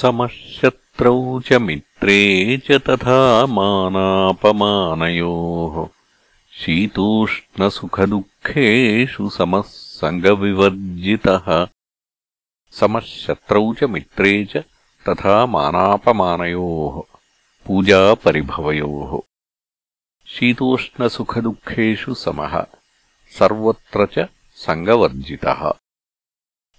समःशत्रौ च मित्रे च तथा मानापमानयोः। शीतोष्णसुखदुःखेषु समः सङ्गविवर्जितः समःशत्रौ च मित्रे च तथा मानापमानयोः। पूजापरिभवयोः। शीतोष्णसुखदुःखेषु समः। सर्वत्र च सङ्गवर्जितः।